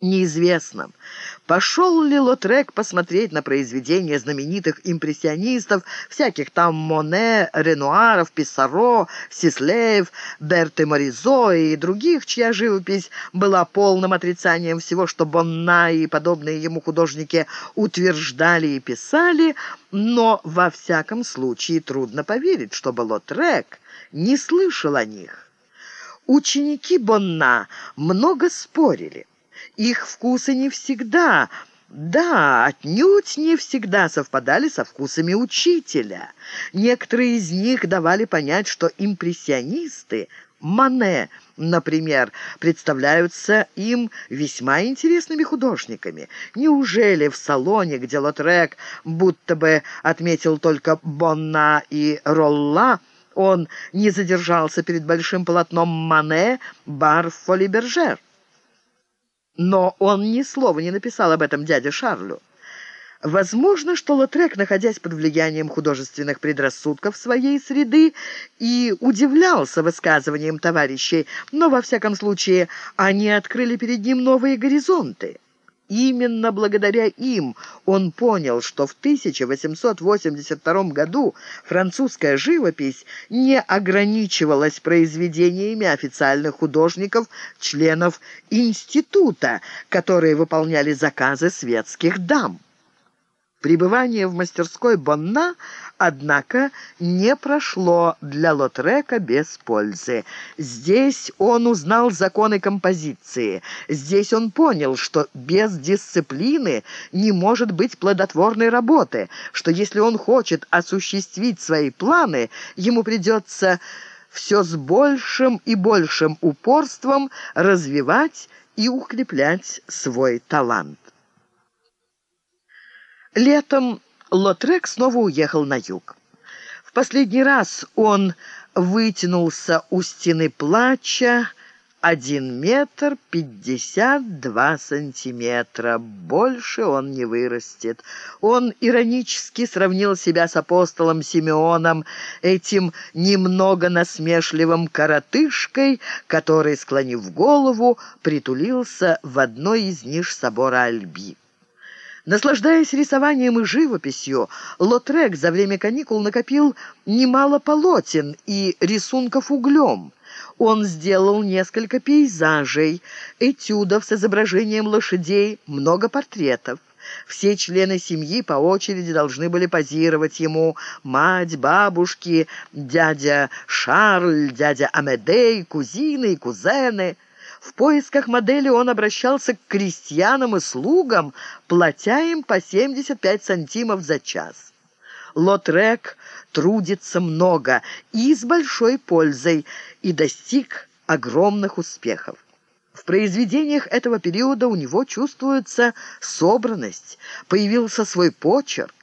Неизвестно, пошел ли Лотрек посмотреть на произведения знаменитых импрессионистов, всяких там Моне, Ренуаров, Писсаро, Сислеев, Берте Моризо и других, чья живопись была полным отрицанием всего, что Бонна и подобные ему художники утверждали и писали, но во всяком случае трудно поверить, чтобы Лотрек не слышал о них. Ученики Бонна много спорили. Их вкусы не всегда, да, отнюдь не всегда совпадали со вкусами учителя. Некоторые из них давали понять, что импрессионисты, Мане, например, представляются им весьма интересными художниками. Неужели в салоне, где Лотрек будто бы отметил только Бонна и Ролла, он не задержался перед большим полотном Мане «Бар Фолибержер»? Но он ни слова не написал об этом дяде Шарлю. Возможно, что Лотрек, находясь под влиянием художественных предрассудков своей среды, и удивлялся высказываниям товарищей, но, во всяком случае, они открыли перед ним новые горизонты. Именно благодаря им он понял, что в 1882 году французская живопись не ограничивалась произведениями официальных художников, членов института, которые выполняли заказы светских дам. Пребывание в мастерской Бонна, однако, не прошло для Лотрека без пользы. Здесь он узнал законы композиции. Здесь он понял, что без дисциплины не может быть плодотворной работы, что если он хочет осуществить свои планы, ему придется все с большим и большим упорством развивать и укреплять свой талант. Летом Лотрек снова уехал на юг. В последний раз он вытянулся у стены плача один метр пятьдесят два сантиметра. Больше он не вырастет. Он иронически сравнил себя с апостолом Симеоном, этим немного насмешливым коротышкой, который, склонив голову, притулился в одной из ниш собора Альби. Наслаждаясь рисованием и живописью, Лотрек за время каникул накопил немало полотен и рисунков углем. Он сделал несколько пейзажей, этюдов с изображением лошадей, много портретов. Все члены семьи по очереди должны были позировать ему. Мать, бабушки, дядя Шарль, дядя Амедей, кузины и кузены – в поисках модели он обращался к крестьянам и слугам, платя им по 75 сантимов за час. Лотрек трудится много и с большой пользой, и достиг огромных успехов. В произведениях этого периода у него чувствуется собранность, появился свой почерк.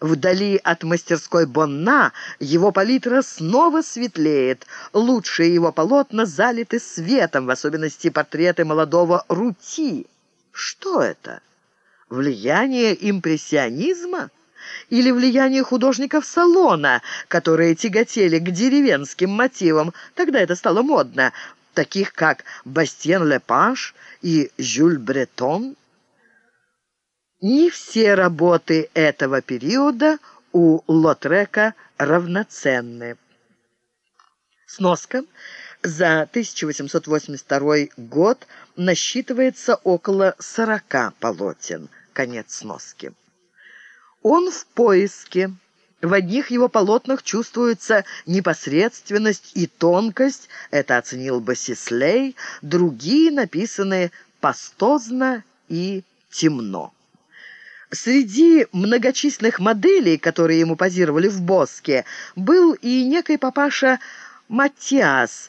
Вдали от мастерской Бонна его палитра снова светлеет. Лучшие его полотна залиты светом, в особенности портреты молодого Рути. Что это? Влияние импрессионизма? Или влияние художников салона, которые тяготели к деревенским мотивам, тогда это стало модно, таких как Бастиен Лепаш и Жюль Бретон? Не все работы этого периода у Лотрека равноценны. Сноска. За 1882 год насчитывается около 40 полотен. Конец сноски. Он в поиске. В одних его полотнах чувствуется непосредственность и тонкость, это оценил Басислей, другие написаны пастозно и темно. Среди многочисленных моделей, которые ему позировали в Боске, был и некий папаша Матиас,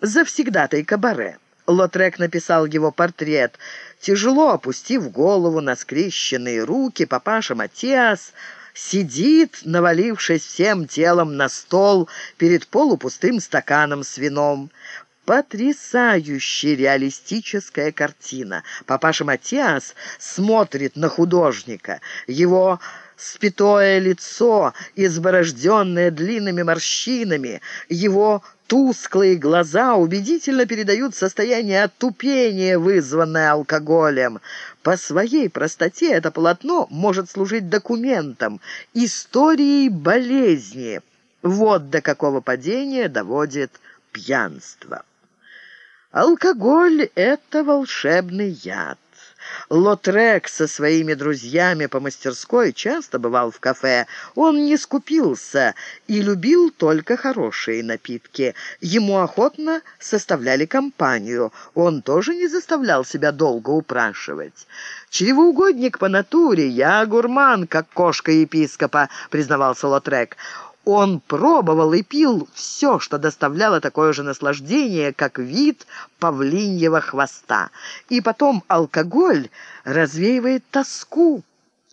завсегдатай кабаре. Лотрек написал его портрет. Тяжело опустив голову на скрещенные руки, папаша Матиас сидит, навалившись всем телом на стол перед полупустым стаканом с вином. Потрясающая реалистическая картина. Папаша Матиас смотрит на художника. Его спитое лицо, изборожденное длинными морщинами, его тусклые глаза убедительно передают состояние отупения, вызванное алкоголем. По своей простоте это полотно может служить документом, историей болезни. Вот до какого падения доводит пьянство. Алкоголь — это волшебный яд. Лотрек со своими друзьями по мастерской часто бывал в кафе. Он не скупился и любил только хорошие напитки. Ему охотно составляли компанию. Он тоже не заставлял себя долго упрашивать. «Чревоугодник по натуре, я гурман, как кошка епископа», — признавался Лотрек. Он пробовал и пил все, что доставляло такое же наслаждение, как вид павлиньего хвоста. И потом алкоголь развеивает тоску.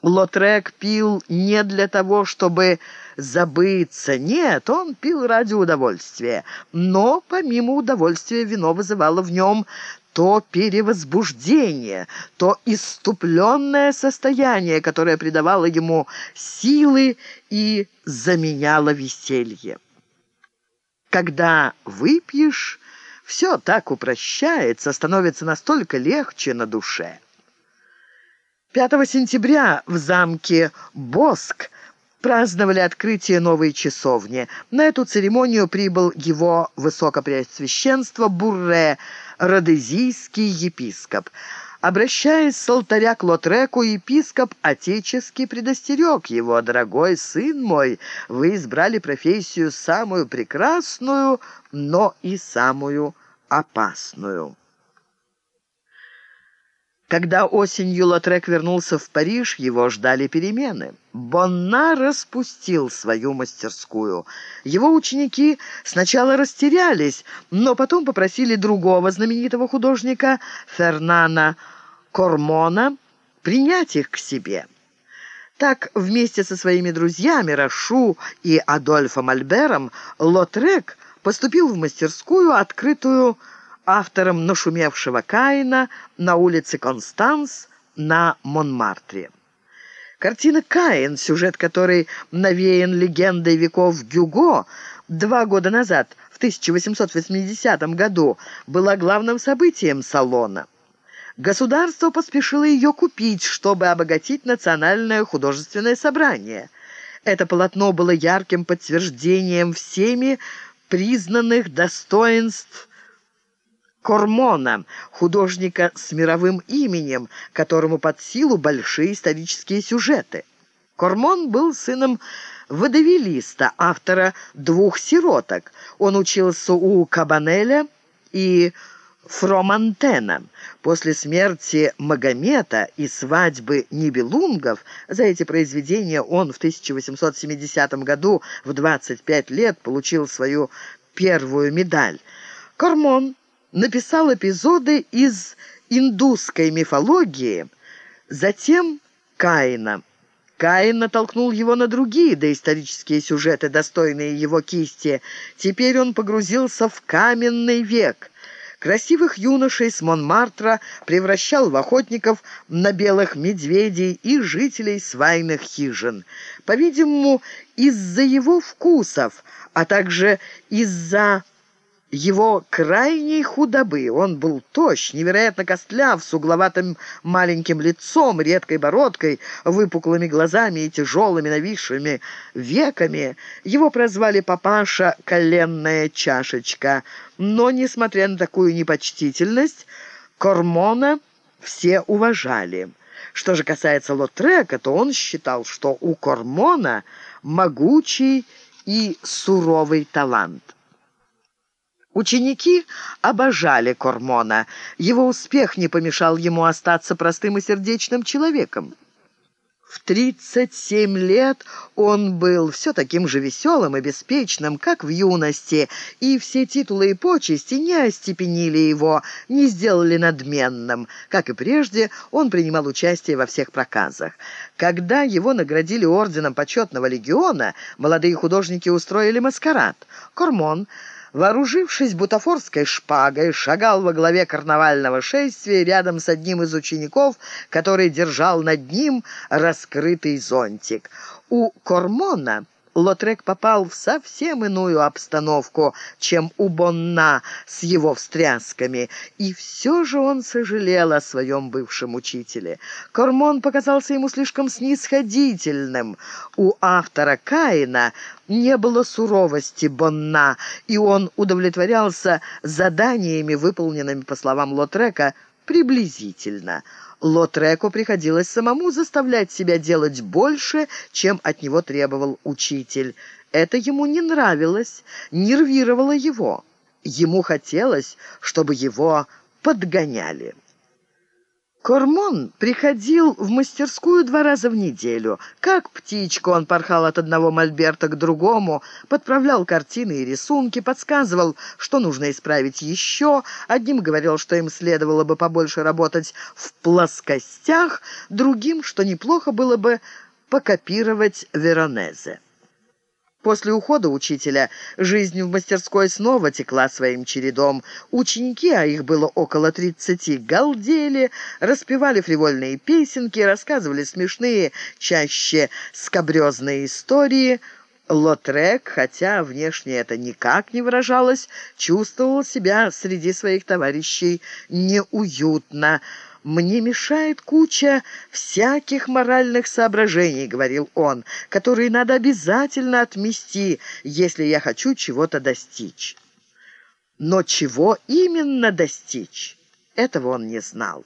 Лотрек пил не для того, чтобы забыться. Нет, он пил ради удовольствия. Но помимо удовольствия вино вызывало в нем то перевозбуждение, то иступленное состояние, которое придавало ему силы и заменяло веселье. Когда выпьешь, все так упрощается, становится настолько легче на душе. 5 сентября в замке Боск праздновали открытие новой часовни. На эту церемонию прибыл его высокопреосвященство Бурре, родезийский епископ. Обращаясь с алтаря к Лотреку, епископ отечески предостерег его. «Дорогой сын мой, вы избрали профессию самую прекрасную, но и самую опасную». Когда осенью Лотрек вернулся в Париж, его ждали перемены. Бонна распустил свою мастерскую. Его ученики сначала растерялись, но потом попросили другого знаменитого художника, Фернана Кормона, принять их к себе. Так, вместе со своими друзьями Рашу и Адольфом Альбером, Лотрек поступил в мастерскую, открытую автором нашумевшего Каина на улице Констанс на Монмартре. Картина «Каин», сюжет которой навеян легендой веков Гюго, два года назад, в 1880 году, была главным событием салона. Государство поспешило ее купить, чтобы обогатить национальное художественное собрание. Это полотно было ярким подтверждением всеми признанных достоинств Кормона, художника с мировым именем, которому под силу большие исторические сюжеты. Кормон был сыном водовелиста, автора «Двух сироток». Он учился у Кабанеля и Фромантена. После смерти Магомета и свадьбы Нибелунгов за эти произведения он в 1870 году в 25 лет получил свою первую медаль. Кормон написал эпизоды из индусской мифологии, затем Каина. Каин натолкнул его на другие доисторические сюжеты, достойные его кисти. Теперь он погрузился в каменный век. Красивых юношей с Монмартра превращал в охотников на белых медведей и жителей свайных хижин. По-видимому, из-за его вкусов, а также из-за его крайней худобы. Он был тощ, невероятно костляв, с угловатым маленьким лицом, редкой бородкой, выпуклыми глазами и тяжелыми нависшими веками. Его прозвали папаша «коленная чашечка». Но, несмотря на такую непочтительность, Кормона все уважали. Что же касается Лотрека, то он считал, что у Кормона могучий и суровый талант. Ученики обожали Кормона. Его успех не помешал ему остаться простым и сердечным человеком. В 37 лет он был все таким же веселым и беспечным, как в юности, и все титулы и почести не остепенили его, не сделали надменным. Как и прежде, он принимал участие во всех проказах. Когда его наградили орденом почетного легиона, молодые художники устроили маскарад. Кормон вооружившись бутафорской шпагой, шагал во главе карнавального шествия рядом с одним из учеников, который держал над ним раскрытый зонтик. У Кормона Лотрек попал в совсем иную обстановку, чем у Бонна с его встрясками, и все же он сожалел о своем бывшем учителе. Кормон показался ему слишком снисходительным. У автора Каина не было суровости Бонна, и он удовлетворялся заданиями, выполненными, по словам Лотрека, приблизительно – Лотреку приходилось самому заставлять себя делать больше, чем от него требовал учитель. Это ему не нравилось, нервировало его. Ему хотелось, чтобы его подгоняли. Кормон приходил в мастерскую два раза в неделю. Как птичка он порхал от одного мольберта к другому, подправлял картины и рисунки, подсказывал, что нужно исправить еще. Одним говорил, что им следовало бы побольше работать в плоскостях, другим, что неплохо было бы покопировать Веронезе. После ухода учителя жизнь в мастерской снова текла своим чередом. Ученики, а их было около тридцати, галдели, распевали фривольные песенки, рассказывали смешные, чаще скобрезные истории. Лотрек, хотя внешне это никак не выражалось, чувствовал себя среди своих товарищей неуютно, «Мне мешает куча всяких моральных соображений», — говорил он, «которые надо обязательно отмести, если я хочу чего-то достичь». Но чего именно достичь, этого он не знал.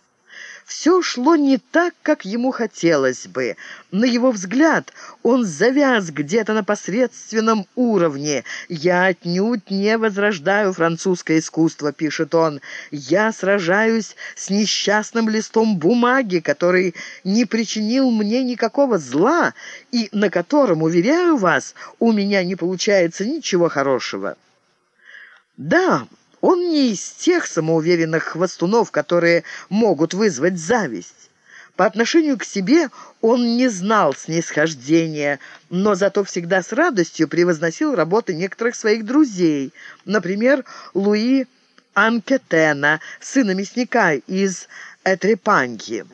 Все шло не так, как ему хотелось бы. На его взгляд, он завяз где-то на посредственном уровне. «Я отнюдь не возрождаю французское искусство», — пишет он. «Я сражаюсь с несчастным листом бумаги, который не причинил мне никакого зла и на котором, уверяю вас, у меня не получается ничего хорошего». Да, он не из тех самоуверенных хвостунов, которые могут вызвать зависть. По отношению к себе он не знал снисхождения, но зато всегда с радостью превозносил работы некоторых своих друзей, например, Луи Анкетена, сына мясника из Этрепаньи.